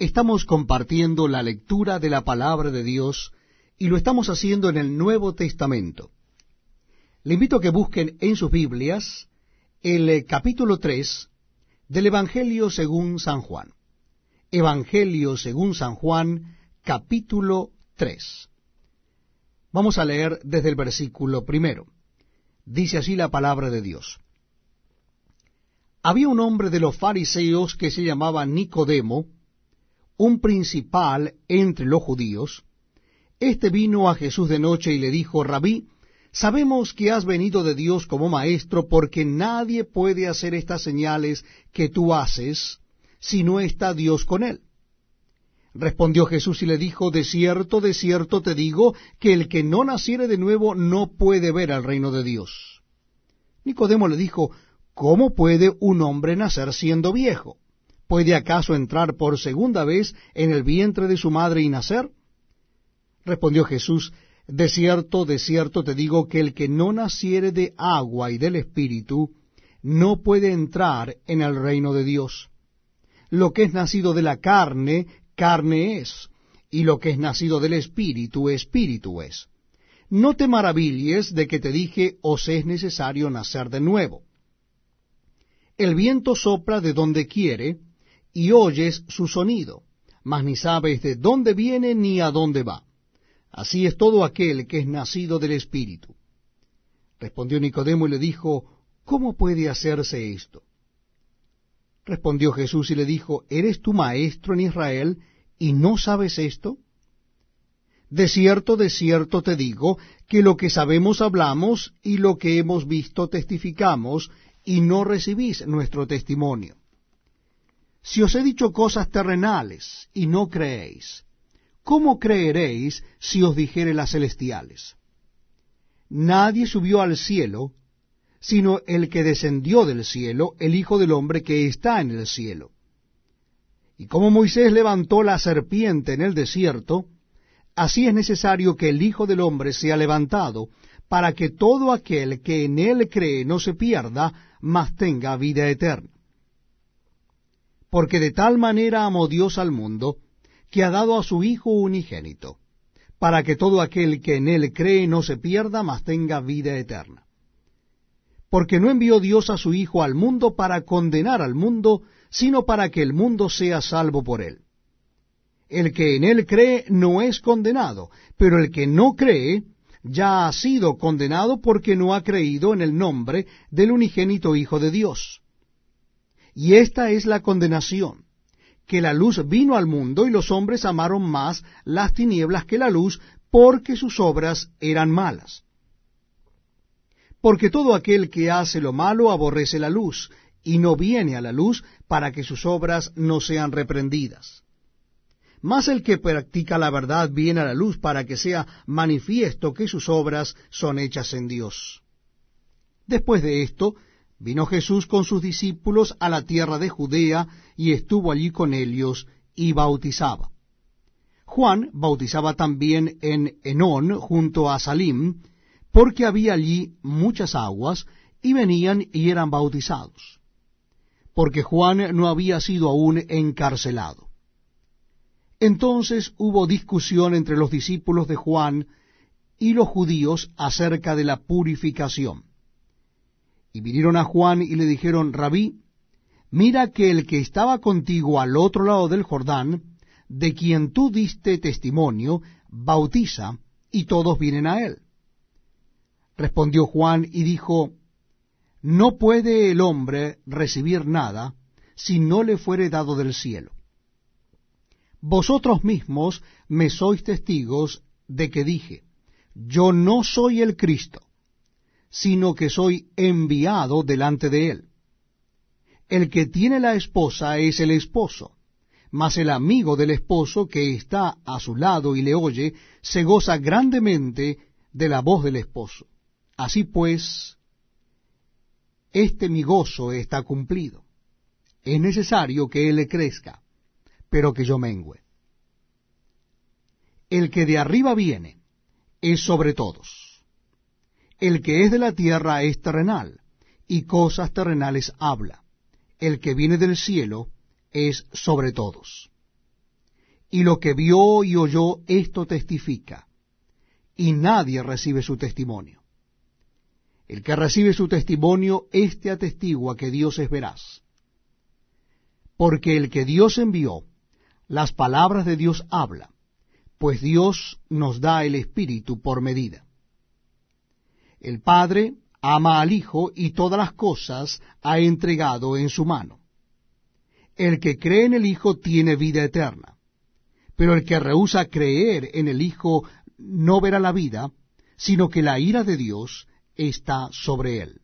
Estamos compartiendo la lectura de la palabra de Dios y lo estamos haciendo en el Nuevo Testamento. Le invito a que busquen en sus Biblias el eh, capítulo 3 del Evangelio según San Juan. Evangelio según San Juan, capítulo 3. Vamos a leer desde el versículo primero. Dice así la palabra de Dios. Había un hombre de los fariseos que se llamaba Nicodemo, un principal entre los judíos. Este vino a Jesús de noche y le dijo, Rabí, sabemos que has venido de Dios como maestro, porque nadie puede hacer estas señales que tú haces si no está Dios con él. Respondió Jesús y le dijo, De cierto, de cierto te digo, que el que no naciere de nuevo no puede ver al reino de Dios. Nicodemo le dijo, ¿Cómo puede un hombre nacer siendo viejo? ¿Puede acaso entrar por segunda vez en el vientre de su madre y nacer? Respondió Jesús, De cierto, de cierto te digo que el que no naciere de agua y del Espíritu, no puede entrar en el reino de Dios. Lo que es nacido de la carne, carne es, y lo que es nacido del espíritu, espíritu es. No te maravilles de que te dije, os es necesario nacer de nuevo. El viento sopla de donde quiere, y oyes su sonido, mas ni sabes de dónde viene ni a dónde va. Así es todo aquel que es nacido del Espíritu. Respondió Nicodemo y le dijo, ¿Cómo puede hacerse esto? Respondió Jesús y le dijo, ¿Eres tu maestro en Israel y no sabes esto? De cierto, de cierto te digo, que lo que sabemos hablamos y lo que hemos visto testificamos, y no recibís nuestro testimonio. Si os he dicho cosas terrenales y no creéis, ¿cómo creeréis si os dijere las celestiales? Nadie subió al cielo, sino el que descendió del cielo, el Hijo del Hombre que está en el cielo. Y como Moisés levantó la serpiente en el desierto, así es necesario que el Hijo del Hombre sea levantado, para que todo aquel que en él cree no se pierda, mas tenga vida eterna. Porque de tal manera amó Dios al mundo, que ha dado a su Hijo unigénito, para que todo aquel que en él cree no se pierda, mas tenga vida eterna. Porque no envió Dios a su Hijo al mundo para condenar al mundo, sino para que el mundo sea salvo por él. El que en él cree no es condenado, pero el que no cree ya ha sido condenado porque no ha creído en el nombre del unigénito Hijo de Dios. Y esta es la condenación, que la luz vino al mundo y los hombres amaron más las tinieblas que la luz porque sus obras eran malas. Porque todo aquel que hace lo malo aborrece la luz y no viene a la luz para que sus obras no sean reprendidas. Mas el que practica la verdad viene a la luz para que sea manifiesto que sus obras son hechas en Dios. Después de esto, vino Jesús con sus discípulos a la tierra de Judea y estuvo allí con ellos y bautizaba. Juan bautizaba también en Enón junto a Salim, porque había allí muchas aguas, y venían y eran bautizados porque Juan no había sido aún encarcelado. Entonces hubo discusión entre los discípulos de Juan y los judíos acerca de la purificación. Y vinieron a Juan y le dijeron, Rabí, mira que el que estaba contigo al otro lado del Jordán, de quien tú diste testimonio, bautiza, y todos vienen a él. Respondió Juan y dijo, no puede el hombre recibir nada si no le fuere dado del cielo. Vosotros mismos me sois testigos de que dije, yo no soy el Cristo, sino que soy enviado delante de él. El que tiene la esposa es el esposo, mas el amigo del esposo que está a su lado y le oye, se goza grandemente de la voz del esposo. Así pues, este mi gozo está cumplido. Es necesario que él le crezca, pero que yo mengüe. El que de arriba viene es sobre todos. El que es de la tierra es terrenal, y cosas terrenales habla. El que viene del cielo es sobre todos. y lo que vio y oyó esto testifica, y nadie recibe su testimonio. El que recibe su testimonio, éste atestigua que Dios es veraz. Porque el que Dios envió, las palabras de Dios habla, pues Dios nos da el Espíritu por medida. El Padre ama al Hijo y todas las cosas ha entregado en su mano. El que cree en el Hijo tiene vida eterna, pero el que rehúsa creer en el Hijo no verá la vida, sino que la ira de Dios está sobre él.